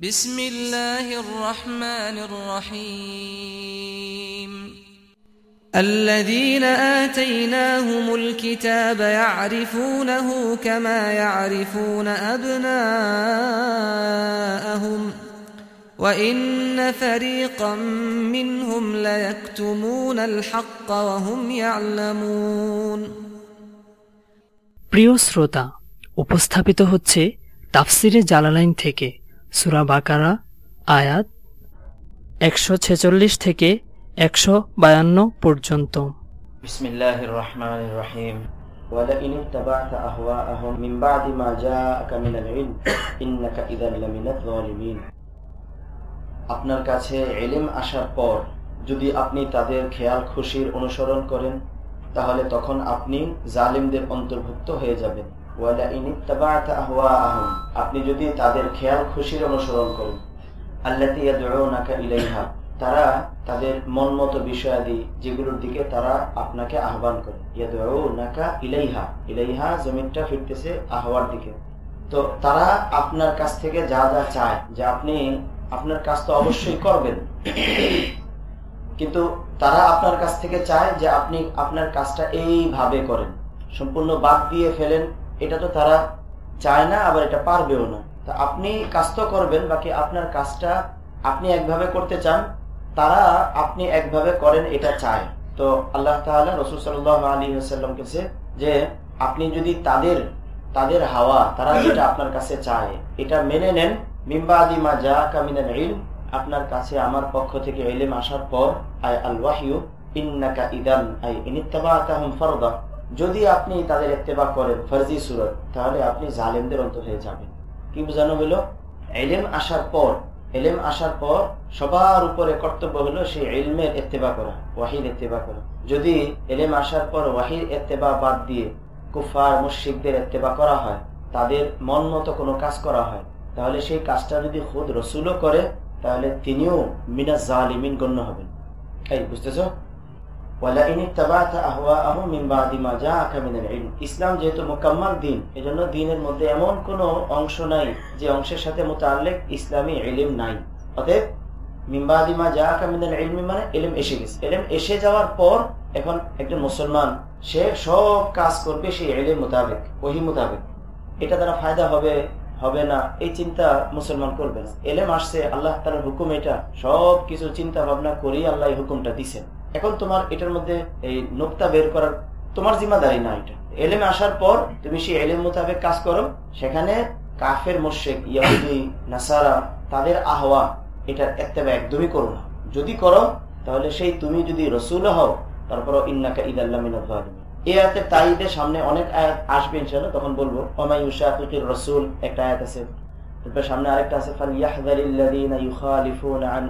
بسم الله الرحمن الرحيم الذين آتيناهم الكتاب يعرفونه كما يعرفون أبناءهم وإن فريقا منهم ليكتمون الحق وهم يعلمون প্রিয় শ্রোতা উপস্থাপিত হচ্ছে তাফসিরে জালালাইন থেকে সুরা বাকারা আয়াত একশো ছেচল্লিশ থেকে একশো বায়ান্ন পর্যন্ত بسم الله الرحمن الرحيم ولئن اتبعت أهواءهم من بعد ما جاءك من العلم إنك إذا لمن الظالمين আপনার কাছে এলিম আসার পর যদি আপনি তাদের খেয়াল খুশির অনুসরণ করেন তাহলে তখন আপনি জালিমদের অন্তর্ভুক্ত হয়ে যাবেন ওয়ালাইন ইত্তাবা'ত আহওয়াআহুম আপনি যদি তাদের খেয়াল খুশির অনুসরণ করেন ইলাইহা, তারা তাদের মন মতো বিষয়াদি যেগুলোর দিকে তারা আপনাকে আহ্বান করে। ইয়াদউনাকা ইলাইহা ইলাইহা জমিনটা ফিরতেছে আহওয়ার দিকে। তো তারা আপনার কাছ থেকে যা যা চায়, যে আপনি, আপনার কাজ তো অবশ্যই করবেন। কিন্তু তারা আপনার কাছ থেকে চায় যে আপনি আপনার কাজটা এইভাবে করেন। সম্পূর্ণ বাদ দিয়ে ফেলেন এটা তো তারা চায় না, আবার এটা পারবেও না। তা আপনি কাজ তো করবেন, বাকি আপনার কাজটা আপনি একভাবে করতে চান, তারা আপনি একভাবে করেন, এটা চায়। তো আল্লাহ তাহলে রসুল সাল্লাহ আলী আসাল্লাম কাছে যে, আপনি যদি তাদের তাদের হাওয়া, তারা যেটা আপনার কাছে চায়, এটা মেনে নেন মিম্বাদিমা যা কামিনান ইলম, আপনার কাছে আমার পক্ষ থেকে এলেম আসার পর আই আল ওয়াহিউ ইন্নাকা ইদান আই ইনিত্তাবাতাহুম ফারদা। যদি আপনি তাদের ইত্তেবা করেন, ফরজি সুরত, তাহলে আপনি জালেমদের অন্ত হয়ে যাবেন। কি বোঝানো হলো? এলেম আসার পর, এলেম আসার পর সবার উপরে কর্তব্য হলো সেই এলমের এত্তেবা করা, ওয়াহির এত্তেবা করা। যদি এলেম আসার পর ওয়াহির এত্তেবা বাদ দিয়ে কুফার মুশিকদের এত্তেবা করা হয়, তাদের মন মতো কোনো কাজ করা হয়, তাহলে সেই কাজটা যদি খুদ রসুলও করে, তাহলে তিনিও মিনা জালিমিন গণ্য হবেন। এই, বুঝতেছ? ইসলাম যেহেতু মোকাম্মাল দিন, এজন্য দিনের মধ্যে এমন কোন অংশ নাই যে অংশের সাথে মোতালেক ইসলামী এলিম নাই। অতএব মিম্বাদিমা যা কামিনের এলমি মানে এলিম এসে গেছে। এলিম এসে যাওয়ার পর এখন একজন মুসলমান, সে সব কাজ করবে সেই এলিম মোতাবেক, ওহি মোতাবেক। এটা দ্বারা ফায়দা হবে হবে না, এই চিন্তা মুসলমান করবে না। এলেম আসছে, আল্লাহ তার হুকুম এটা। সব কিছু চিন্তা ভাবনা করেই আল্লাহ এই হুকুমটা দিচ্ছেন এখন তোমার এটার মধ্যে এই নোক্তা বের করার তোমার জিম্মাদারি না এটা। এলেমে আসার পর তুমি সেই এলেম মোতাবেক কাজ করো। সেখানে কাফের মোশেক ইয়াহুদি, নাসারা তাদের আহওয়া এটার একটা একদমই করো না। যদি করো, তাহলে সেই তুমি যদি রসুল হও তারপর ইন্নাকা ঈদ আল্লাহ এই আয়াতের সামনে অনেক আয়াত আসবে ইনশাল্লাহ তখন বলব অমাই রসুল, একটা আয়াত আছে। তারপর সামনে আরেকটা আছে ফালিয়াহযারিল্লাযীনা ইউখালিফুনা আন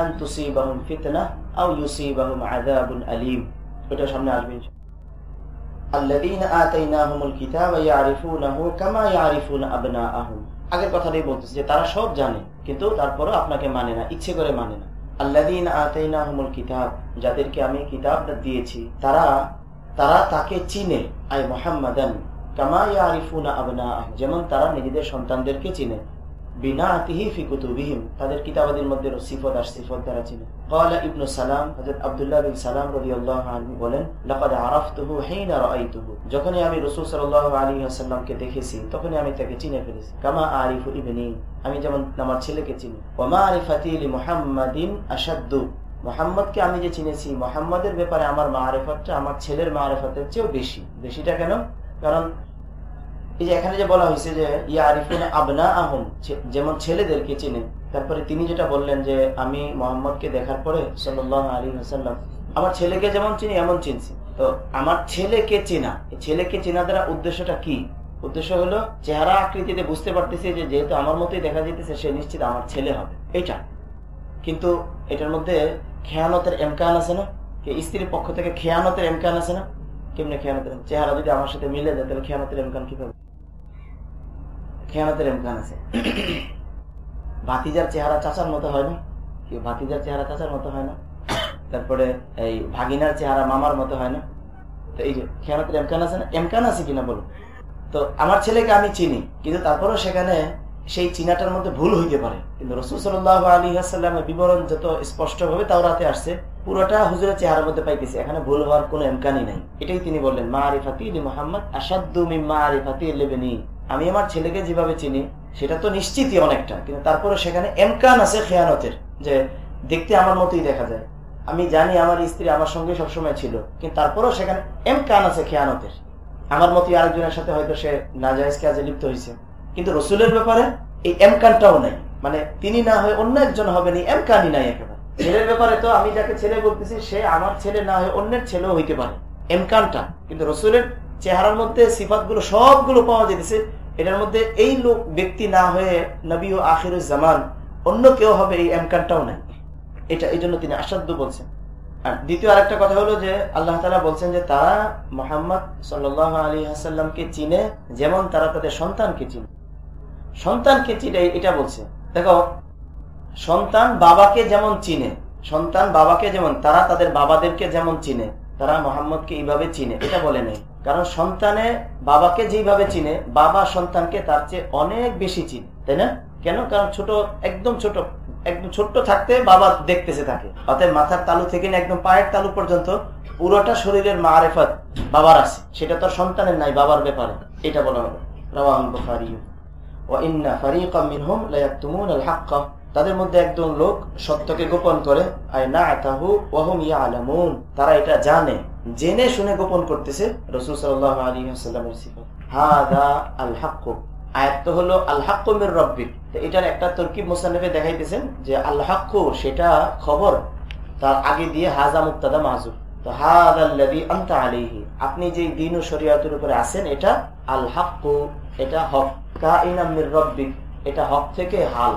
আন তুসিবাহুম ফিতনাহ আও ইউসিবাহুম আযাবুন আলীম। সামনে আসবে আগের যে তারা সব জানে, কিন্তু তারপরও আপনাকে মানে না, ইচ্ছে করে মানে না। কিতাব, যাদেরকে আমি কিতাবটা দিয়েছি, তারা তারা তাকে চিনে আই মোহাম্মদান যেমন তারা নিজেদের সন্তানদেরকে চিনে। তাদের মধ্যে সিফত আর সিফত দ্বারা ইবনু সালাম বিন সালাম বলেন আমি দেখেছি আমি তাকে চিনে ফেলেছি। কামা আরিফু ইবনি, আমি যেমন আমার ছেলেকে চিনি। ওয়া মারিফাতি লি মুহাম্মাদিন আশাদ্দু। মোহাম্মদকে আমি যে চিনেছি, মোহাম্মদের ব্যাপারে আমার মারেফতটা আমার ছেলের মারেফতের চেয়েও বেশি। বেশিটা কেন? কারণ এই যে এখানে যে বলা হয়েছে যে ইয়া আরিফুন আবনা আহম যেমন ছেলেদেরকে চিনে, তারপরে তিনি যেটা বললেন যে, আমি মোহাম্মদকে দেখার পরে সাল্লাহ আলী হাসাল্লাম আমার ছেলেকে যেমন চিনি, এমন চিনছি। তো আমার ছেলেকে চেনা ছেলেকে চেনা দ্বারা উদ্দেশ্যটা কি? উদ্দেশ্য হলো, চেহারা আকৃতিতে বুঝতে পারতেছি যে, যেহেতু আমার মতোই দেখা যেতেছে সে নিশ্চিত আমার ছেলে হবে। এটা কিন্তু এটার মধ্যে খেয়ানতের এমকান আছে না? স্ত্রীর পক্ষ থেকে খেয়ানতের এমকান আছে না? কেমনি খেয়ানতের? চেহারা যদি আমার সাথে মিলে যায়, তাহলে খেয়ানতের এমকান কি কীভাবে? খেয়ানতের এমকান আছে। ভাতিজার চেহারা চাচার মতো হয় না। কি ভাতিজার চেহারা চাচার মতো হয় না। তারপরে এই ভাগিনার চেহারা মামার মতো হয় না। তো এই যে খেয়ানতের এমকান আছে না? এমকান আছে কিনা বলো তো আমার ছেলেকে আমি চিনি, কিন্তু তারপরেও সেখানে সেই চিনাটার মধ্যে ভুল হইতে পারে। কিন্তু রসুল সাল্লাহ আলী আসাল্লামের বিবরণ যত স্পষ্টভাবে তাও রাতে আসছে, পুরোটা হুজুরের চেহারার মধ্যে পাইতেছে। এখানে ভুল হওয়ার কোন এমকানি নাই। এটাই তিনি বললেন মা আরিফাতি মোহাম্মদ আসাদু মা আরিফাতি লেবেনি আমি আমার ছেলেকে যেভাবে চিনি, সেটা তো নিশ্চিতই অনেকটা, কিন্তু তারপরে সেখানে এমকান আছে খেয়ানতের, যে দেখতে আমার মতোই দেখা যায়। আমি জানি আমার স্ত্রী আমার সঙ্গে সবসময় ছিল, কিন্তু তারপরেও সেখানে এমকান আছে খেয়ানতের। আমার মতোই আরেকজনের সাথে হয়তো সে নাজাইজ কাজে লিপ্ত হয়েছে, কিন্তু রসুলের ব্যাপারে এই এমকানটাও নাই। মানে তিনি না হয়ে অন্য একজন হবেন, এই এমকানই নাই একেবারে। ছেলের ব্যাপারে তো আমি যাকে ছেলে বলতেছি, সে আমার ছেলে না হয়ে অন্যের ছেলেও হইতে পারে। এমকানটা, কিন্তু রসুলের চেহারার মধ্যে সিফাতগুলো সবগুলো পাওয়া যেতেছে এটার মধ্যে এই লোক, ব্যক্তি না হয়ে নবী ও আখির জামান, অন্য কেউ হবে এই এমকানটাও নাই। এটা এই জন্য তিনি আসাধ্য বলছেন। আর দ্বিতীয় আরেকটা কথা হলো যে, আল্লাহ তালা বলছেন যে, তারা মোহাম্মদ সাল আলী হাসাল্লামকে চিনে, যেমন তারা তাদের সন্তানকে চিনে। সন্তানকে চিনে, এটা বলছে। দেখো, সন্তান বাবাকে যেমন চিনে, সন্তান বাবাকে যেমন, তারা তাদের বাবাদেরকে যেমন চিনে, তারা মোহাম্মদকে এইভাবে চিনে, এটা বলে নেই। কারণ সন্তানে বাবাকে যেভাবে চিনে, বাবা সন্তানকে তার চেয়ে অনেক বেশি চিনে, তাই না? কেন? কারণ ছোট, একদম ছোট, একদম ছোট্ট থাকতে বাবা দেখতেছে থাকে অতএব মাথার তালু থেকে একদম পায়ের তালু পর্যন্ত পুরোটা শরীরের মারেফত বাবার আছে। সেটা তো সন্তানের নাই, বাবার ব্যাপারে। এটা বলা হলো তাদের মধ্যে একজন লোক সত্যকে গোপন করে তারা এটা জানে। জেনে শুনে গোপন করতেছে রসুল সাল্লামের আপনি যে দিন ও শরিয়াতের উপরে আছেন, এটা আল হাক্কু এটা হক। কা রব্বিক, এটা হক থেকে হাল।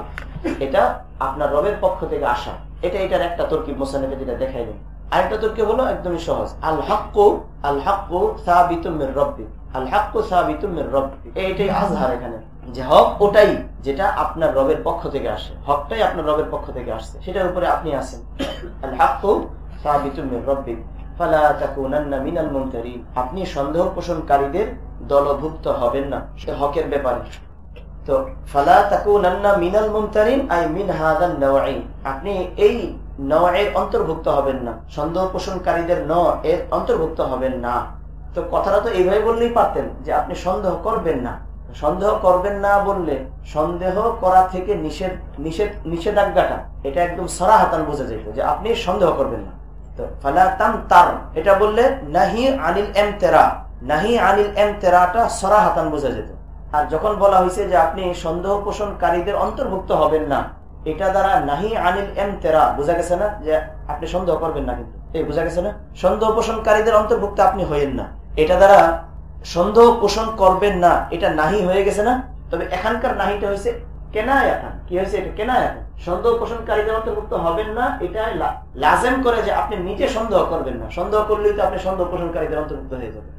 এটা আপনার রবের পক্ষ থেকে আসা। এটা এটার একটা তর্কিব মোসানফে যেটা দেখাই দেন আরেকটা তর্কিব হলো একদমই সহজ। আল হাক্কু আল হাক্কু সাবিতুমের রব্বি। আল হাক্কু সাবিতুমের রব্বি। এইটাই আজহার এখানে। যে হক ওটাই যেটা আপনার রবের পক্ষ থেকে আসে। হকটাই আপনার রবের পক্ষ থেকে আসছে। সেটার উপরে আপনি আসেন আল হাক্কু সাবিতুমের রব্বি। আপনি সন্দেহ পোষণকারীদের দলভুক্ত হবেন না। হকের ব্যাপারে। তো ফালা তাকুনান্না মিনাল মুমতারিন আই মিন হাদান আপনি এই নয়ের অন্তর্ভুক্ত হবেন না। সন্দেহ পোষণকারীদের ন এর অন্তর্ভুক্ত হবেন না। তো কথাটা তো এইভাবে বললেই পারতেন যে আপনি সন্দেহ করবেন না। সন্দেহ করবেন না বললে সন্দেহ করা থেকে নিষেধ নিষেধ, নিষেধাজ্ঞাটা, এটা একদম সরাহাতান বোঝা যেত যে আপনি সন্দেহ করবেন না। তো ফালাতাম তার এটা বললে নাহি আনিল এম তেরা নাহি আনিল এম তেরাটা সরাহাতান বোঝা যেত। আর যখন বলা হয়েছে যে আপনি সন্দেহ পোষণকারীদের অন্তর্ভুক্ত হবেন না এটা দ্বারা নাহি আনিল এম তেরা বোঝা গেছে না? যে আপনি সন্দেহ করবেন না কিন্তু। এই বোঝা গেছে না? সন্দেহ পোষণকারীদের অন্তর্ভুক্ত আপনি হইেন না। এটা দ্বারা সন্দেহ পোষণ করবেন না। এটা নাহি হয়ে গেছে না? তবে এখানকার নাহিটা হয়েছে কেনায়াতান। কি হয়েছে এটা? কেনায়াতান। সন্দেহ পোষণকারীদের অন্তর্ভুক্ত হবেন না। এটা লাজেম করে যে আপনি নিজে সন্দেহ করবেন না। সন্দেহ করলেই তো আপনি সন্দেহ পোষণকারীদের অন্তর্ভুক্ত হয়ে যাবেন।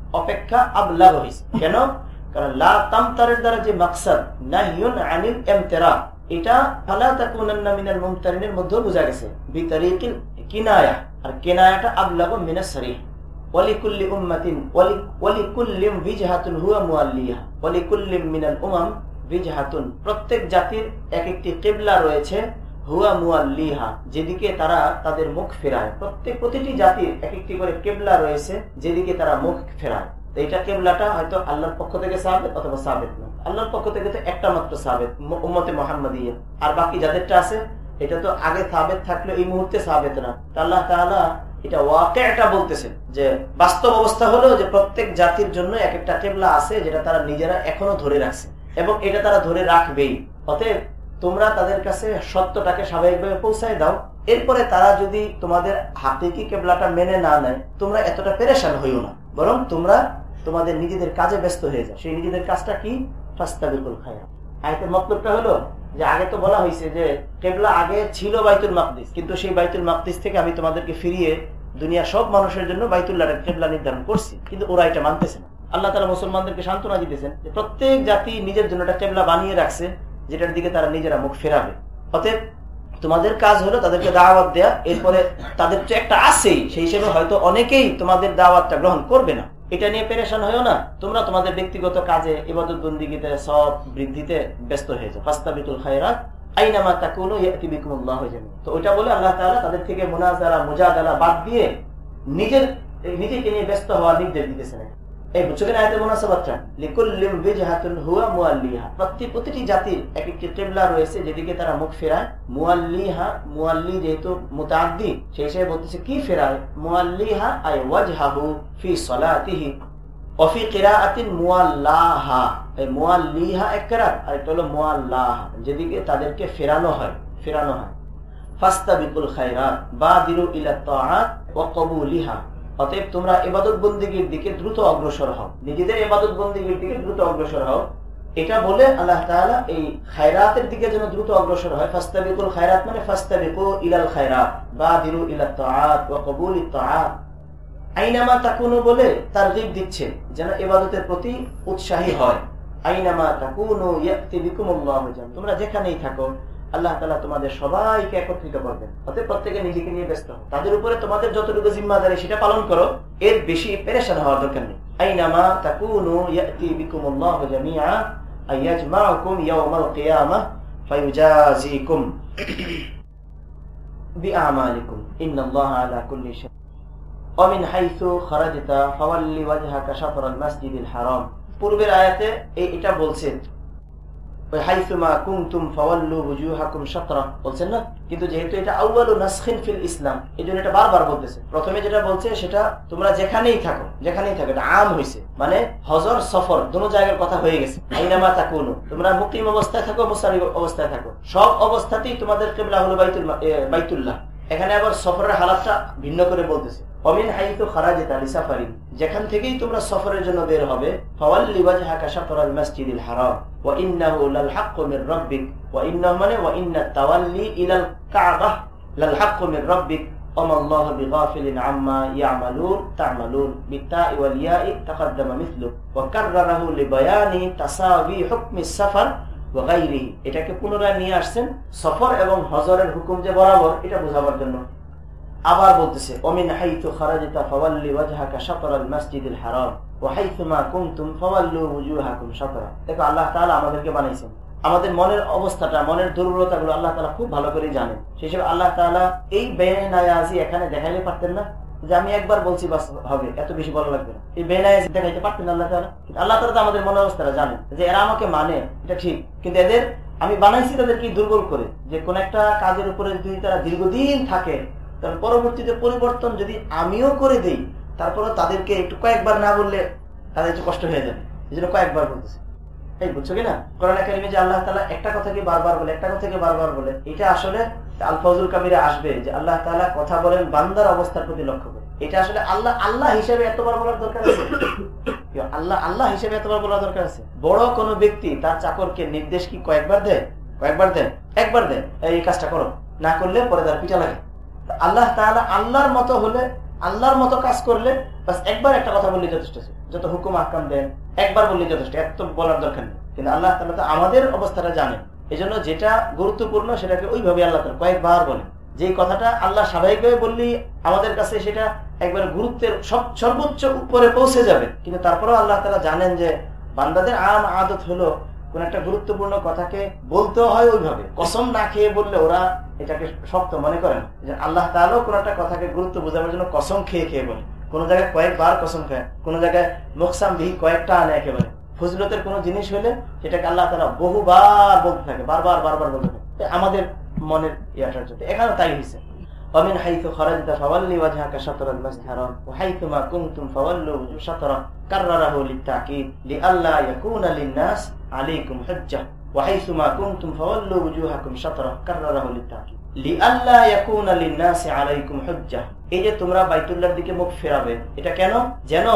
অপেক্ষা আবলাগ হয়েছে কেন? কারণ লা দ্বারা যে মাকসাদ এমতেরা এটা ফালা তাকুনান্না মিনাল মধ্যে বোঝা গেছে। কিনায়া, আর আবলাগ প্রত্যেক জাতির এক একটি কিবলা রয়েছে। যেদিকে তারা তাদের মুখ ফেরায়। প্রত্যেক প্রতিটি জাতির এক একটি করে কেবলা রয়েছে, যেদিকে তারা মুখ ফেরায়। তো এইটা কেবলাটা হয়তো আল্লাহর পক্ষ থেকে সাবেত অথবা সাবেত না। আল্লাহর পক্ষ থেকে তো একটা মাত্র সাবেত উম্মতে মোহাম্মদ আর বাকি যাদেরটা আছে, এটা তো আগে সাবেদ থাকলে এই মুহূর্তে সাবেত না। আল্লাহ তাআলা এটা ওয়াকে এটা বলতেছেন যে, বাস্তব অবস্থা হলো যে প্রত্যেক জাতির জন্য এক একটা কেবলা আছে যেটা তারা নিজেরা এখনও ধরে রাখছে। এবং এটা তারা ধরে রাখবেই। অতএব তোমরা তাদের কাছে সত্যটাকে স্বাভাবিকভাবে পৌঁছায় দাও। এরপরে তারা যদি তোমাদের হাতে কি কেবলাটা মেনে না নেয়, তোমরা এতটা পেরেশান হইও না। বরং তোমরা তোমাদের নিজেদের কাজে ব্যস্ত হয়ে যাও। সেই নিজেদের কাজটা কি? ফাস্তাবিকুল খায়া আয়তের মতলবটা হলো যে আগে তো বলা হয়েছে যে কেবলা আগে ছিল বাইতুল মাকদিস, কিন্তু সেই বাইতুল মাকদিস থেকে আমি তোমাদেরকে ফিরিয়ে দুনিয়া সব মানুষের জন্য বাইতুল্লাহ কেবলা নির্ধারণ করছি। কিন্তু ওরা এটা মানতেছে না। আল্লাহ তালা মুসলমানদেরকে সান্ত্বনা দিতেছেন যে প্রত্যেক জাতি নিজের জন্য একটা কেবলা বানিয়ে রাখছে। যেটার দিকে তারা নিজেরা মুখ ফেরাবে। অতএব তোমাদের কাজ হলো তাদেরকে দাওয়াত দেয়া। এরপরে তাদের তো একটা আছেই, সেই হিসেবে হয়তো অনেকেই তোমাদের দাওয়াতটা গ্রহণ করবে না। এটা নিয়ে পেরেশান হয়েও না। তোমরা তোমাদের ব্যক্তিগত কাজে ইবাদত বন্দিগিতে সব বৃদ্ধিতে ব্যস্ত হয়ে ফাস্তাবিতুল খায়রাত, আইনামা তাকুনু ইয়াতি বিকুমুল্লাহ জামি তো ওইটা বলে আল্লাহ তাআলা তাদের থেকে মুনাজারা, মুজাদালা বাদ দিয়ে নিজের, নিজেকে নিয়ে ব্যস্ত হওয়ার নির্দেশ দিতেছেন। এই বুঝছ প্রতিটি জাতির এক একটি রয়েছে যেদিকে তারা মুখ ফেরায়। মুআল্লিহা, মুআল্লি যেহেতু মুতাআদ্দি সেই হিসেবে বলতেছে কি ফেরায়? আই ফি সলাতিহি অফি এই এক কিরাত আর হলো যেদিকে তাদেরকে ফেরানো হয় ফেরানো হয়। ফাস্তাবিকুল খায়রাত, বাদিরু ইলা তাআত ওয়া কবুলিহা। অতএব তোমরা এবাদত বন্দীগীর দিকে দ্রুত অগ্রসর হও। নিজেদের এবাদত বন্দীগীর দিকে দ্রুত অগ্রসর হও। এটা বলে আল্লাহ তাআলা এই খায়রাতের দিকে যেন দ্রুত অগ্রসর হয়। ফাস্তাবিকুল খায়রাত মানে ফাস্তাবিকু ইলাল খায়রাত, বাদিরু ইলা তাআত ওয়া কবুলিত তাআত। আইনামা তাকুনু বলে তারগিব দিচ্ছে, যেন এবাদতের প্রতি উৎসাহী হয়। আইনামা তাকুনু ইয়াতি জান তোমরা যেখানেই থাকো আল্লাহ তালা তোমাদের সবাইকে একত্রিত করবেন। অতএব প্রত্যেকে নিজেকে নিয়ে ব্যস্ত। হো তাদের উপরে তোমাদের যতটুকু জিম্মাদারি সেটা পালন করো, এর বেশি পেরেশান হওয়ার দরকার নেই। পূর্বের আয়াতে এটা বলছেন আম হইছে। মানে হজর, সফর কথা হয়ে গেছে। অবস্থায় থাকো অবস্থায় থাকো। সব অবস্থাতেই তোমাদের বাইতুল বাইতুল্লাহ। এখানে আবার সফরের হালাতটা ভিন্ন করে বলতেছে। অমিন হাইতু খারাজিতা লিসাফারিন যেখান থেকেই তোমরা সফরের জন্য বের হবে ফাওয়াল্লি ওয়াজহাকা শাতরাল মাসজিদিল হারাম ওয়া ইন্নাহু লাল হাক্কু মির রাব্বিক ওয়া ইন্নাহু মানে ওয়া ইন্না তাওয়াল্লি ইলাল কাবাহ লাল হাক্কু মির রাব্বিক وما الله بغافل عما يعملون تعملون بالتاء والياء تقدم مثله وكرره لبيان تساوي حكم السفر وغيره এটাকে পুনরায় নিয়ে আসছেন সফর এবং হজরের হুকুম যে বরাবর এটা বোঝাবার জন্য আবার বলতেছে অমিন হাইতু খারাজিতা ফাওয়াল্লি ওয়াজহাকা শাতরাল মাসজিদিল হারাম ওয়া হাইথুমা কুনতুম ফাওয়াল্লু ওয়ুজুহাকুম শাতরা। দেখো, আল্লাহ তাআলা আমাদেরকে বানাইছেন। আমাদের মনের অবস্থাটা, মনের দুর্বলতাগুলো আল্লাহ তাআলা খুব ভালো করে জানেন। সেই হিসেবে আল্লাহ তাআলা এই বেনায়াজি এখানে দেখাইলে পারতেন না, যে আমি একবার বলছি বাস হবে, এত বেশি বলা লাগবে না। এই বেনায়াজি দেখাইতে পারতেন আল্লাহ তাআলা? আল্লাহ তাআলা তো আমাদের মনের অবস্থাটা জানেন, যে এরা আমাকে মানে এটা ঠিক। কিন্তু এদের, আমি বানাইছি তাদেরকে দুর্বল করে, যে কোন একটা কাজের উপরে যদি তারা দীর্ঘদিন থাকে তার পরবর্তীতে পরিবর্তন যদি আমিও করে দেই তারপরে তাদেরকে একটু কয়েকবার না বললে তাদের একটু কষ্ট হয়ে যাবে। এই জন্য কয়েকবার বলতেছে। এই বুঝছ কিনা কোরআন একাডেমি যে আল্লাহ তালা একটা কথাকে বারবার বলে, একটা কথাকে বারবার বলে, এটা আসলে আলফাজুল কাবিরে আসবে যে আল্লাহ তালা কথা বলেন বান্দার অবস্থার প্রতি লক্ষ্য করে। এটা আসলে আল্লাহ আল্লাহ হিসেবে এতবার বলার দরকার আছে? আল্লাহ আল্লাহ হিসেবে এতবার বলার দরকার আছে? বড় কোন ব্যক্তি তার চাকরকে নির্দেশ কি কয়েকবার দেয়? কয়েকবার দেন একবার দেন এই কাজটা করো। না করলে পরে তার পিঠা লাগে। আল্লাহ তাহলে আল্লাহর মতো হলে, আল্লাহর মতো কাজ করলে, বাস একবার একটা কথা বললে যথেষ্ট যত হুকুম আহকাম দেন, একবার বললে যথেষ্ট, এত বলার দরকার নেই। কিন্তু আল্লাহ তালা তো আমাদের অবস্থাটা জানেন এই যেটা গুরুত্বপূর্ণ সেটাকে ওইভাবে আল্লাহ তালা কয়েকবার বলেন। যে কথাটা আল্লাহ স্বাভাবিকভাবে বললেই আমাদের কাছে সেটা একবার গুরুত্বের সব সর্বোচ্চ উপরে পৌঁছে যাবে। কিন্তু তারপরেও আল্লাহ তালা জানেন যে, বান্দাদের আম আদত হলো কোন একটা গুরুত্বপূর্ণ কথাকে বলতে হয় ওইভাবে। কসম না খেয়ে বললে ওরা এটাকে শক্ত মনে করেন যে আল্লাহ তাহলেও কোন একটা কথাকে গুরুত্ব বোঝাবার জন্য কসম খেয়ে খেয়ে বলে কোন জায়গায় কয়েকবার কসম খায় কোন জায়গায় মোকসাম বিহি কয়েকটা আনে একেবারে ফজলতের কোন জিনিস হলে সেটাকে আল্লাহ তালা বহুবার বলতে থাকে বারবার বারবার বলতে থাকে আমাদের মনের ইয়াটার জন্য এখানে তাই হয়েছে ومن حيث خرجت فولي وجهك شطر المسجد الحرام وحيثما كنتم فولوا شطره كرره للتأكيد لئلا يكون للناس عليكم حجة وحيثما كنتم فولوا وجوهكم شطره كرره للتأكيد لئلا يكون للناس عليكم حجة এই যে তোমরা বাইতুল্লাহর দিকে মুখ ফেরাবে এটা কেন যেন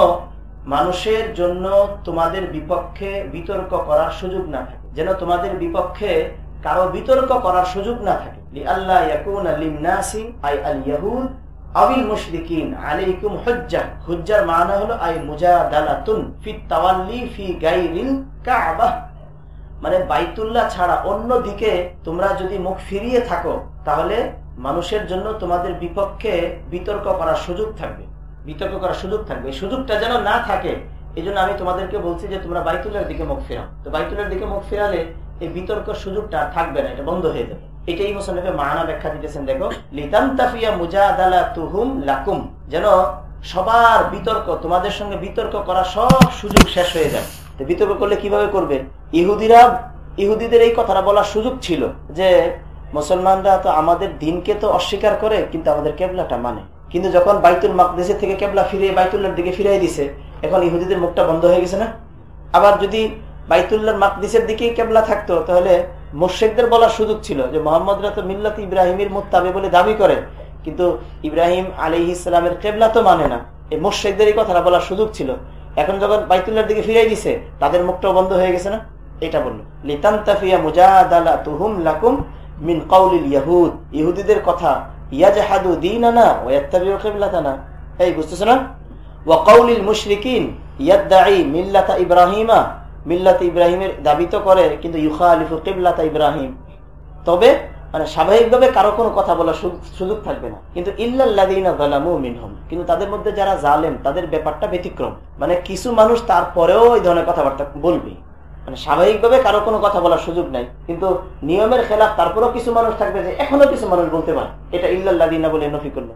মানুষের জন্য তোমাদের বিপক্ষে বিতর্ক করার সুযোগ না থাকে যেন তোমাদের বিপক্ষে কারো বিতর্ক করার সুযোগ না থাকে আল্লাহ আই আল ইয়াহুদ আবিল মুশরিকিন আলাইকুম হুজ্জা হুজ্জার মানে হলো আই মুজাদালাতুন ফি তাওয়াল্লি ফি গায়রিল কাবাহ মানে বাইতুল্লাহ ছাড়া অন্য দিকে তোমরা যদি মুখ ফিরিয়ে থাকো, তাহলে মানুষের জন্য তোমাদের বিপক্ষে বিতর্ক করার সুযোগ থাকবে। বিতর্ক করার সুযোগ থাকবে। এই সুযোগটা যেন না থাকে এই আমি তোমাদেরকে বলছি যে তোমরা বাইতুল্লার দিকে মুখ ফেরাও। তো বাইতুল্লার দিকে মুখ ফেরালে এই বিতর্ক সুযোগটা থাকবে না, এটা বন্ধ হয়ে যাবে। এটাই মুসলিমে মাহানা ব্যাখ্যা দিতেছেন, দেখো লিতান্তাফিয়া মুজাদালা তুহুম লাকুম, যেন সবার বিতর্ক, তোমাদের সঙ্গে বিতর্ক করা সব সুযোগ শেষ হয়ে যায়। বিতর্ক করলে কীভাবে করবে? ইহুদিরা, ইহুদিদের এই কথাটা বলার সুযোগ ছিল যে, মুসলমানরা তো আমাদের দিনকে তো অস্বীকার করে, কিন্তু আমাদের কেবলাটা মানে। কিন্তু যখন বাইতুল মাকদেশের থেকে কেবলা ফিরে বাইতুল্লার দিকে ফিরাই দিছে, এখন ইহুদিদের মুখটা বন্ধ হয়ে গেছে না? আবার যদি বাইতুল্লাহ মাকদিসের দিকেই কেবলা থাকতো, তাহলে মোর্শেকদের বলার সুযোগ ছিল যে, মোহাম্মদরা তো মিল্লাত ইব্রাহিমের মোত্তাবে বলে দাবি করে, কিন্তু ইব্রাহিম আলী ইসলামের কেবলা তো মানে না। এই মোর্শেকদের এই কথাটা বলার সুযোগ ছিল। এখন যখন বাইতুল্লার দিকে ফিরাই দিছে, তাদের মুখটাও বন্ধ হয়ে গেছে না? এটা বলল, লিতান্তাফিয়া মুজাদালা তুহুম লাকুম মিন কাউলিল ইয়াহুদ। ইহুদিদের কথা, ইয়াজাহাদু দীনানা ওয়াত্তাবিউ কিবলাতানা। এই বুঝতেছ না? ওয়া কাউলিল মুশরিকিন ইয়াদদাঈ মিল্লাতা ইব্রাহিমা। মিল্লাত ইব্রাহিমের দাবি তো করে, কিন্তু ইউখা কিবলাতা ইব্রাহিম। তবে মানে স্বাভাবিকভাবে কারও কোনো কথা বলার সুযোগ থাকবে না। কিন্তু ইল্লাল্লাদিনা কিন্তু তাদের মধ্যে যারা জালেম, তাদের ব্যাপারটা ব্যতিক্রম। মানে কিছু মানুষ তারপরেও ওই ধরনের কথাবার্তা বলবে। মানে স্বাভাবিকভাবে কারও কোনো কথা বলার সুযোগ নাই। কিন্তু নিয়মের খেলাফ তারপরেও কিছু মানুষ থাকবে যে এখনও কিছু মানুষ বলতে পারে। এটা ইল্লাল্লাদিনা বলে নফি করল।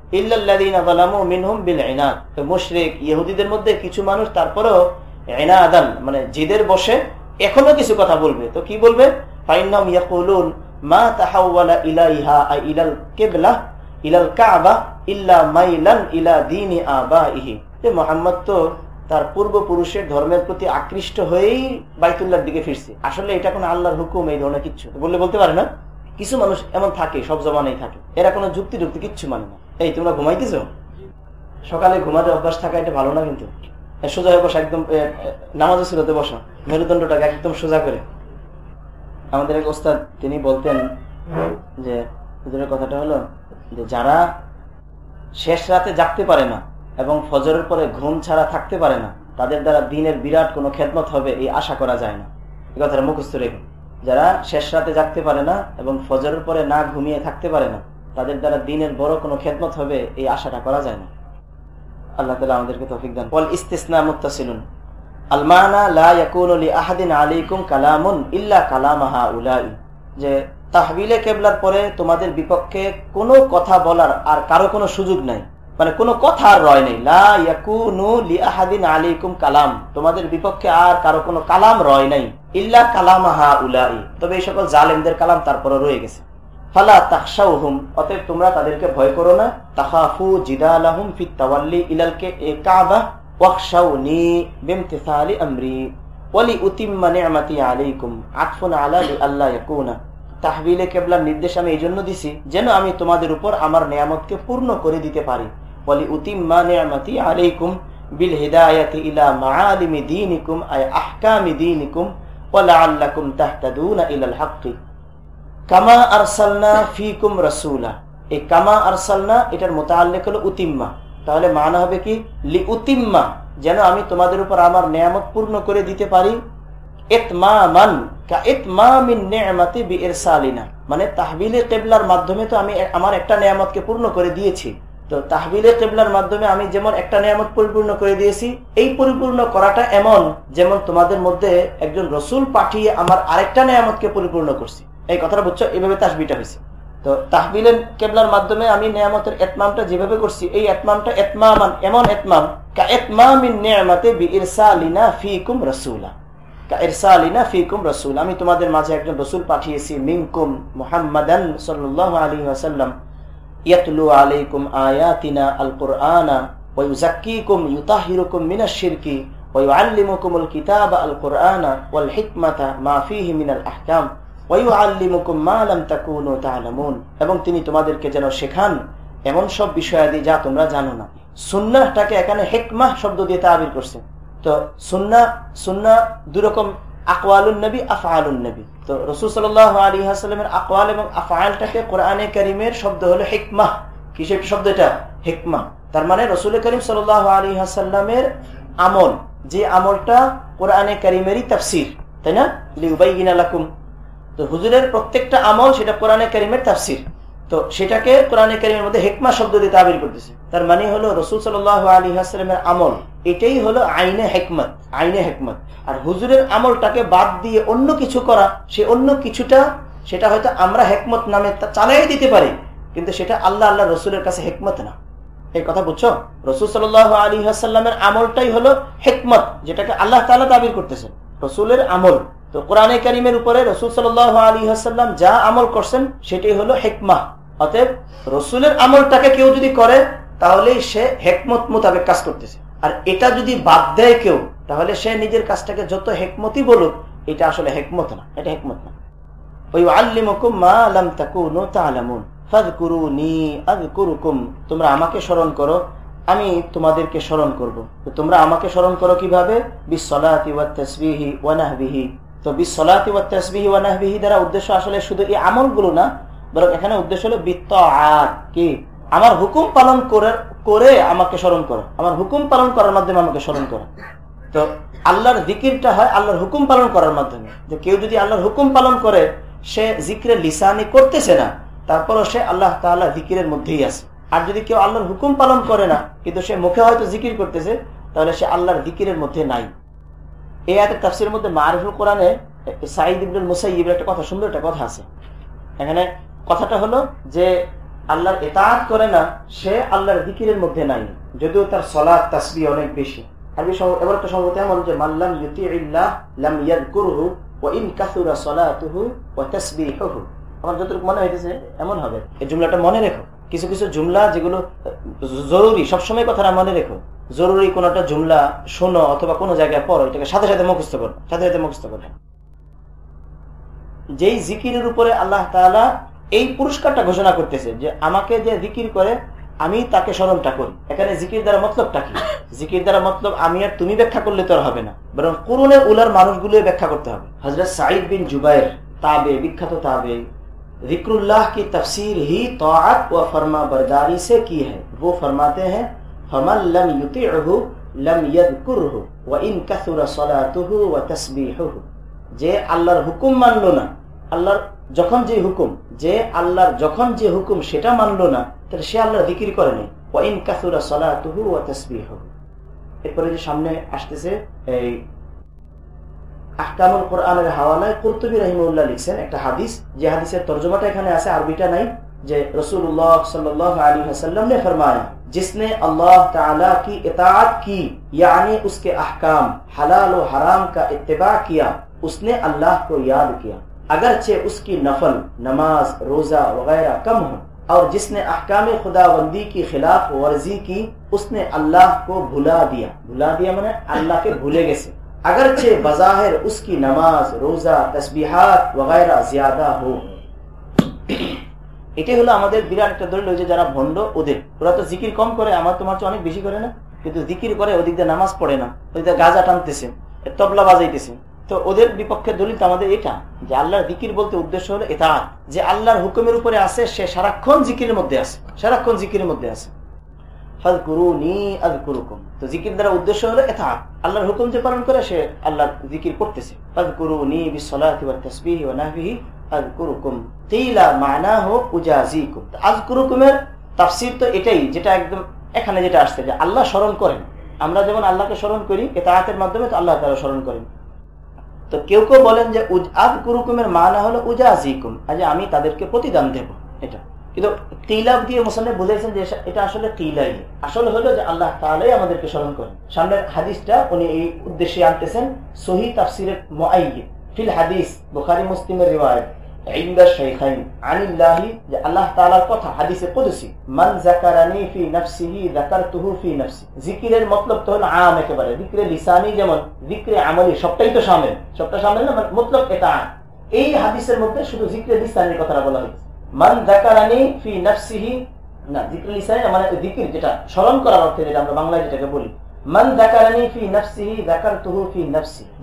ইনাদ। মুশরিক, ইহুদিদের মধ্যে কিছু মানুষ তারপরেও এনাদান মানে জিদের বসে এখনও কিছু কথা বলবে। তো কি বলবে? ফাইনাম ইয়াকুলুন মা তাহাওয়ালা ইলাইহা ইলাল কেবলা, ইলাল কাবা ইল্লা মাইলান ইলা দিনি আবাইহি। যে মোহাম্মদ তো তার পূর্বপুরুষের ধর্মের প্রতি আকৃষ্ট হয়েই বাইতুল্লাহর দিকে ফিরছে। আসলে এটা কোনো আল্লাহর হুকুম, এই ধরনের কিচ্ছু। বললে বলতে পারে না? কিছু মানুষ এমন থাকে, সব জমানেই থাকে। এরা কোনো যুক্তি যুক্তি কিচ্ছু মানে না। এই, তোমরা ঘুমাইতেছ? সকালে ঘুমাতে অভ্যাস থাকা এটা ভালো না কিন্তু? সোজা হয়ে বসা, একদম নামাজ সুরতে বসা। মেরুদণ্ডটাকে একদম সোজা করে। আমাদের এক ওস্তাদ, তিনি বলতেন যে কথাটা হলো যে, যারা শেষ রাতে জাগতে পারে না এবং ফজরের পরে ঘুম ছাড়া থাকতে পারে না, তাদের দ্বারা দিনের বিরাট কোনো খেদমত হবে এই আশা করা যায় না। এই কথাটা মুখস্থ রেখে। যারা শেষ রাতে জাগতে পারে না এবং ফজরের পরে না ঘুমিয়ে থাকতে পারে না, তাদের দ্বারা দিনের বড় কোনো খেদমত হবে এই আশাটা করা যায় না। আল্লাহ তালা আমাদেরকে তফিক দান। বল ইস্তেসনা মুতাসিলুন আলমানা লা ইয়াকুনু লি আহাদিন আলাইকুম কালামুন ইল্লা কালামাহা উলাই। যে তাহবিলে কেবলার পরে তোমাদের বিপক্ষে কোনো কথা বলার আর কারও কোনো সুযোগ নাই। মানে কোনো কথা আর রয় নেই। আলিকুম কালাম। তোমাদের বিপক্ষে আর কারও কোনো কালাম রয় নাই। ইল্লা কালামাহা উলাই। তবে এই সকল জালেমদের কালাম তারপরে রয়ে গেছে। ফালা অতএব তোমরা তাদেরকে ভয় করো না। তাহাফু জিদালাহুম ফিত তাওয়াল্লি ইলালকে এ কাবা ওয়াকশাউনি বিমতিসালি আমরি ওয়ালি উতিম্মা নি'মাতি আলাইকুম আতফুন আলা লিআল্লা ইয়াকুনা তাহবিলে কেবলার নির্দেশ আমি এই জন্য দিছি যেন আমি তোমাদের উপর আমার নিয়ামতকে পূর্ণ করে দিতে পারি। উতিম্মা আলাইকুম বিল হিদায়াতি ইলা মাআলিমি দীনিকুম আয় আহকামি দীনিকুম তাহতাদুনা ইলাল হাক্কি কামা আরসালনা ফিকুম রসুলা এই কামা আরসালনা এটার মোতাল্লেক হলো উতিম্মা তাহলে মানা হবে কি? লি উতিম্মা যেন আমি তোমাদের উপর আমার নিয়ামত পূর্ণ করে দিতে পারি। মানে তাহবিলে কেবলার মাধ্যমে তো আমি আমার একটা নিয়ামতকে পূর্ণ করে দিয়েছি। তো তাহবিলে কেবলার মাধ্যমে আমি যেমন একটা নিয়ামত পরিপূর্ণ করে দিয়েছি, এই পরিপূর্ণ করাটা এমন যেমন তোমাদের মধ্যে একজন রসুল পাঠিয়ে আমার আরেকটা নিয়ামতকে পরিপূর্ণ করছি। এই কথাটা বুঝছ? এইভাবে তাসবিটা হয়েছে। তো তাহবিলের কেবলার মাধ্যমে আমি নিয়ামতের এতমামটা যেভাবে করছি, এই এতমামটা এতমামান, এমন এতমাম, কা এতমামিন নিয়ামতে বি ইরসালিনা ফিকুম রাসূলা। কা ইরসালিনা ফিকুম রাসূল। আমি তোমাদের মাঝে একজন রাসূল পাঠিয়েছি, মিনকুম মুহাম্মাদান সাল্লাল্লাহু আলাইহি ওয়াসাল্লাম। ইয়াতলু আলাইকুম আয়াতিনা আল কুরআনা ওয়া ইউযাক্কিকুম ইউতাহিরুকুম মিনাশ শিরকি ওয়া ইউআল্লিমুকুমুল কিতাবা আল কুরআনা ওয়াল হিকমাতা মা ফীহি মিনাল আহকাম। এবং তিনি তোমাদেরকে যেন শেখান এমন সব বিষয়াদি যা তোমরা জানো না। সুন্নাটাকে এখানে হেকমাহ শব্দ দিয়ে তাবির করছে। তো সুন্না সুন্না দুরকম আকওয়ালুন নবী, আফআলুন নবী। তো রসুল সাল আলী হাসলামের আকওয়াল এবং আফআলটাকে কোরআনে করিমের শব্দ হলো হিকমাহ। কিসের শব্দ এটা? হিকমা তার মানে রসুল করিম সাল আলী হাসাল্লামের আমল, যে আমলটা কোরআনে করিমেরই তাফসির, তাই না? তো হুজুরের প্রত্যেকটা আমল সেটা কোরআনে করিমের তাফসির। তো সেটাকে কোরআনে করিমের মধ্যে হেকমা শব্দ দিয়ে তাবির করতেছে। তার মানে হলো রসুল সাল আলী হাসলামের আমল, এটাই হলো আইনে হেকমত আইনে হেকমত। আর হুজুরের আমলটাকে বাদ দিয়ে অন্য কিছু করা, সে অন্য কিছুটা, সেটা হয়তো আমরা হেকমত নামে চালাই দিতে পারি, কিন্তু সেটা আল্লাহ আল্লাহ রসুলের কাছে হেকমত না। এই কথা বুঝছ? রসুল সাল আলী হাসাল্লামের আমলটাই হলো হেকমত, যেটাকে আল্লাহ তালা দাবির করতেছেন রসুলের আমল তো কোরআনে করিমের উপরে রসুল সাল আলী হাসাল্লাম যা আমল করছেন সেটাই হলো হেকমা অতএব রসুলের আমলটাকে কেউ যদি করে, তাহলে সে হেকমত মোতাবেক কাজ করতেছে। আর এটা যদি বাদ দেয় কেউ, তাহলে সে নিজের কাজটাকে যত হেকমতি বলুক, এটা আসলে হেকমত না, এটা হেকমত না। ওই আল্লিমকুম মা তোমরা আমাকে স্মরণ করো, আমি তোমাদেরকে স্মরণ করব। তোমরা আমাকে স্মরণ করো কীভাবে? তো বিসলাতি ওয়ানাহবিহি দ্বারা উদ্দেশ্য আসলে শুধু এই আমলগুলো না, বরং এখানে উদ্দেশ্য হলো বৃত্ত কি? আমার হুকুম পালন করে করে আমাকে স্মরণ করো। আমার হুকুম পালন করার মাধ্যমে আমাকে স্মরণ করো। তো আল্লাহর জিকিরটা হয় আল্লাহর হুকুম পালন করার মাধ্যমে। যে কেউ যদি আল্লাহর হুকুম পালন করে, সে জিক্রে লিসানি করতেছে না, তারপরও সে আল্লাহ তাল্লাহ জিকিরের মধ্যেই আছে। আর যদি কেউ আল্লাহর হুকুম পালন করে না, কিন্তু সে মুখে হয়তো জিকির করতেছে, তাহলে সে আল্লাহর জিকিরের মধ্যে নাই। এই আয়াতের তাফসির মধ্যে মারিফুল কোরআনে সাইদ ইবনুল মুসাইবের একটা কথা, সুন্দর একটা কথা আছে। এখানে কথাটা হলো যে, আল্লাহর এতাহাত করে না, সে আল্লাহর জিকিরের মধ্যে নাই। যদিও তার সলাদ তাসবি অনেক বেশি। আরবি একটা এমন যে মাল্লাম ইল্লাহ লাম ইন কাসুরা আমার যতটুকু মনে হইতেছে, এমন হবে। এই জুমলাটা মনে রেখো। কিছু কিছু জুমলা যেগুলো জরুরি, সবসময় কথাটা মনে রেখো। জরুরি কোনো একটা জুমলা শোনো অথবা কোনো জায়গায় পড়ো, এটাকে সাথে সাথে মুখস্থ করো, সাথে সাথে মুখস্থ করো। যেই জিকিরের উপরে আল্লাহ তালা এই পুরস্কারটা ঘোষণা করতেছে যে আমাকে যে জিকির করে, আমি তাকে স্মরণটা করি। এখানে জিকির দ্বারা মতলবটা কি? জিকির দ্বারা মতলব আমি আর তুমি ব্যাখ্যা করলে তো হবে না। বরং করুণে উলার মানুষগুলো ব্যাখ্যা করতে হবে। হজরত সাঈদ বিন জুবাইর তাবে, বিখ্যাত তাবে জিক্রুল্লাহ কি তফসির হি তো ফরমা বরদারি সে কি হ্যাঁ ফরমাতে হ্যাঁ ফমান লাম ইউতিহু লাম ইন যে আল্লাহর হুকুম মানল না, আল্লাহর যখন যে হুকুম, যে আল্লাহর যখন যে হুকুম সেটা মানল না, তাহলে সে ইন এরপরে যে সামনে আসতেছে, এই আহকামুল কোরআনের হাওয়ালায় কর্তুবী রহিমুল্লাহ লিখছেন একটা হাদিস। যে হাদিসের তর্জমাটা এখানে আছে, আরবিটা নাই, যে রসুল্লাহ সাল্লাহ আলী হাসাল্লাম ফরমায়া जिसने अल्लाह ताला की इताअत की यानी उसके अहकाम हलाल और हराम का इत्तिबा किया उसने अल्लाह को याद किया अगरचे उसकी नफल नमाज रोजा वगैरह कम हो और जिसने अहकाम खुदाबंदी की खिलाफ वर्जी की उसने अल्लाह को भुला दिया भुला दिया मैंने अल्लाह के भूले गए अगरचे बज़ाहिर उसकी नमाज रोजा तस्बिहात वगैरह ज्यादा हो এটাই হলো আমাদের বিরাট একটা দলিল যে যারা ভণ্ড ওদের ওরা তো জিকির কম করে, আমার তোমার চেয়ে অনেক বেশি করে না? কিন্তু জিকির করে, ওদিক দিয়ে নামাজ পড়ে না। ওদিক দিয়ে গাজা টানতেছে তবলা বাজাইতেছে। তো ওদের বিপক্ষে দলিল তো আমাদের এটা, যে আল্লাহর জিকির বলতে উদ্দেশ্য হলো এটা যে আল্লাহর হুকুমের উপরে আছে, সে সারাক্ষণ জিকিরের মধ্যে আছে, সারাক্ষণ জিকিরের মধ্যে আছে। তো আল্লাহর হুকুম যে পালন করে, সে আল্লাহর জিকির করতেছে। তাফসির তো এটাই, যেটা একদম এখানে যেটা আসছে যে আল্লাহ স্মরণ করেন। আমরা যেমন আল্লাহকে স্মরণ করি এতাহাতের মাধ্যমে তো আল্লাহ তারা স্মরণ করেন। তো কেউ কেউ বলেন যে আজ কুরুকুমের মানা হলো উজাজিকুম আজ আমি তাদেরকে প্রতিদান দেব, এটা। কিন্তু তিলাব দিয়ে মুসলিম বুঝেছেন যে এটা আসলে তিলাই। আসলে হলো যে আল্লাহ তালাই আমাদেরকে স্মরণ করেন। সামনের হাদিসটা উনি এই উদ্দেশ্যে আনতেছেন, সহি তাফসিরের ফিল হাদিস, বুখারি, মুসলিমের রিওয়ায়ত। জিকিরের মতলব তো হলো আম একেবারে। জিক্রে লিসানি যেমন, জিক্রে আমলি সবটাই তো সামিল। সবটা সামিল না মতলব এটা এই হাদিসের মধ্যে শুধু কথাটা বলা মান ফি নাফসিহি না মানে জিকির যেটা স্মরণ করার অর্থে যেটা আমরা বাংলায় যেটাকে বলি। মান ফি ফি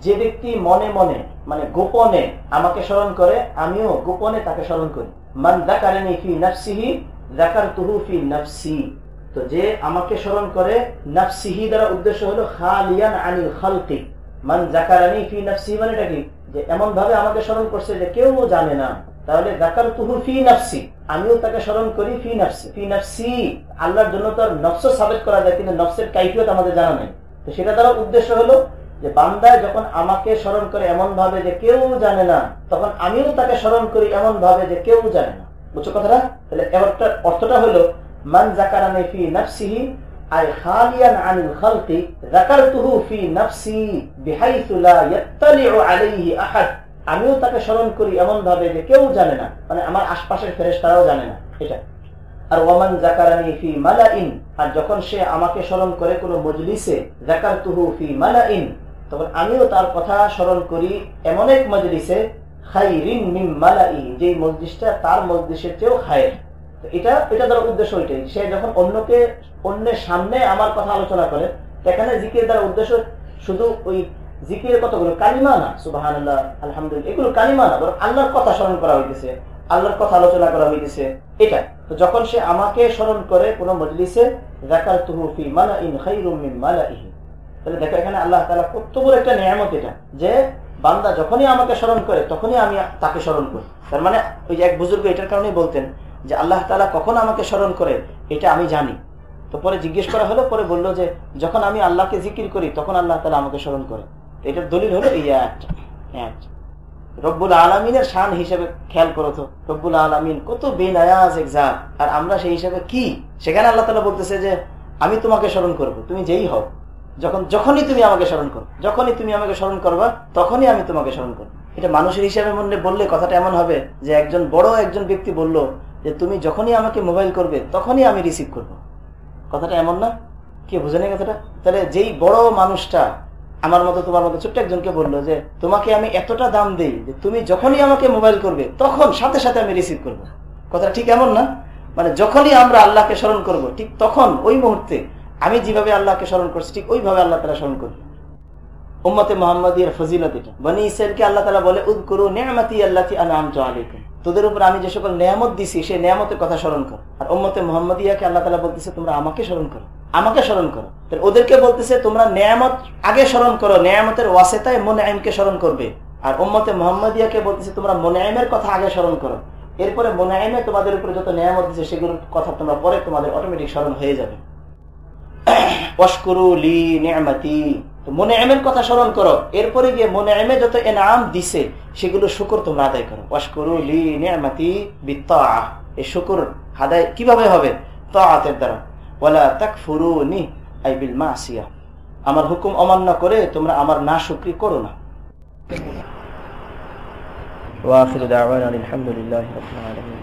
যে ব্যক্তি মনে মনে মানে গোপনে আমাকে স্মরণ করে, আমিও গোপনে তাকে স্মরণ করি। মান দাকারানি ফি নাফসিহি দাকারতুহু ফি নাফসি। তো যে আমাকে স্মরণ করে, নাফসিহি দ্বারা উদ্দেশ্য হলো খালিয়ান আনিল খালকি। মান জাকারানি ফি নাফসিহি মানে এটা কি? যে এমন ভাবে আমাকে স্মরণ করছে যে কেউ জানে না। তাহলে দাকার তুহু ফি নাফসি। আমিও তাকে স্মরণ করি ফি ফি আল্লাহর জন্য তো নফস করা যায়, কিন্তু নফসের কাইফিয়ত আমাদের জানা নেই। তো সেটা দ্বারা উদ্দেশ্য হলো যে বান্দায় যখন আমাকে স্মরণ করে এমন ভাবে যে কেউ জানে না, তখন আমিও তাকে স্মরণ করি এমন ভাবে যে কেউ জানে না। বুঝছ কথাটা? তাহলে এবারটার অর্থটা হলো, মান জাকারানি ফি নাফসিহি আই খালিয়ান আনিল ফি নাফসি বিহাইথু লা ইয়াত্তালিউ আহাদ। আমিও তাকে স্মরণ করি এমন ভাবে যে কেউ জানে না। মানে আমার আশপাশের ফেরেশতারাও জানে না এটা। আর ওয়ামান জাকারানি ফি মালাইন, আর যখন সে আমাকে স্মরণ করে কোনো মজলিসে জাকারতুহু ফি মালাইন, তখন আমিও তার কথা স্মরণ করি এমন এক মজলিসে, খাইরিন মিন মালাই যে মজলিসটা তার মজলিসের চেয়েও খায়ের এটা এটা দ্বারা উদ্দেশ্য ওইটাই সে যখন অন্যকে, অন্যের সামনে আমার কথা আলোচনা করে এখানে জিকির দ্বারা উদ্দেশ্য শুধু ওই জিকিরের কতগুলো কালিমা না? সুবাহান আল্লাহ আলহামদুলিল্লাহ। এগুলো কালিমা না, বরং আল্লাহর কথা স্মরণ করা হইতেছে। আল্লাহর কথা আলোচনা করা হইতেছে। এটা তো যখন সে আমাকে স্মরণ করে কোন মজলিসে জাকার তাহলে দেখো এখানে আল্লাহ তালা কত বড় একটা নিয়ামত এটা, যে বান্দা যখনই আমাকে স্মরণ করে, তখনই আমি তাকে স্মরণ করি। তার মানে ওই যে এক বুজুর্গ এটার কারণেই বলতেন যে আল্লাহ তালা কখন আমাকে স্মরণ করে, এটা আমি জানি। তো পরে জিজ্ঞেস করা হলো, পরে বলল যে যখন আমি আল্লাহকে জিকির করি, তখন আল্লাহ তালা আমাকে স্মরণ করে। এটার দলিল হলো রব্বুল আলমিনের শান হিসেবে খেয়াল করো তো, রব্বুল আলমিন কত বেনায়াজ এক্সাম আর আমরা সেই হিসাবে কি? সেখানে আল্লাহ তালা বলতেছে যে, আমি তোমাকে স্মরণ করব, তুমি যেই হও, যখন, যখনই তুমি আমাকে স্মরণ করো, যখনই তুমি আমাকে স্মরণ করবা, তখনই আমি তোমাকে স্মরণ করব। এটা মানুষের হিসাবে মনে বললে কথাটা এমন হবে যে, একজন বড় একজন ব্যক্তি বলল যে, তুমি যখনই আমাকে মোবাইল করবে, তখনই আমি রিসিভ করব। কথাটা এমন না? কে বুঝে নেই কথাটা? তাহলে যেই বড় মানুষটা আমার মতো তোমার মতো ছোট্ট একজনকে বলল যে, তোমাকে আমি এতটা দাম দেই যে তুমি যখনই আমাকে মোবাইল করবে, তখন সাথে সাথে আমি রিসিভ করব। কথাটা ঠিক এমন না। মানে যখনই আমরা আল্লাহকে স্মরণ করব, ঠিক তখন, ওই মুহূর্তে আমি যেভাবে আল্লাহকে স্মরণ করছি, ঠিক ওইভাবে আল্লাহ তালা স্মরণ করবে। উম্মতে মোহাম্মদিয়ার ফজিলত এটা। বনি ইসরায়েলকে আল্লাহ তালা বলে উদ করু নেয়ামাতি আল্লাহ আনাম আলাইকুম। তোদের উপর আমি যে সকল নিয়ামত দিছি সেই নিয়ামতের কথা স্মরণ কর। আর উম্মতে মোহাম্মদিয়াকে আল্লাহ তালা বলতেছে, তোমরা আমাকে স্মরণ করো। আমাকে স্মরণ করো। ওদেরকে বলতেছে, তোমরা নিয়ামত আগে স্মরণ করো। নিয়ামতের ওয়াসেতায় মনে আইমকে স্মরণ করবে। আর উম্মতে মোহাম্মদিয়াকে বলতেছে, তোমরা মনে আইমের কথা আগে স্মরণ করো। এরপরে মনে আইমে তোমাদের উপরে যত নিয়ামত দিচ্ছে সেগুলোর কথা তোমরা পরে তোমাদের অটোমেটিক স্মরণ হয়ে যাবে। নিয়ামাতি। মনে কথা স্মরণ করো। এরপরে গিয়ে মনে এমে যত এনাম দিছে, সেগুলো শুকুর তোমরা আদায় করো। অস্করু লি নিয়ামাতি বিত্তা এই শুকুর আদায় কীভাবে হবে? তাতের দ্বারা। আমার হুকুম অমান্য করে তোমরা আমার না শুক্রি করো না। وآخر دعوانا للحمد لله رب আলামিন।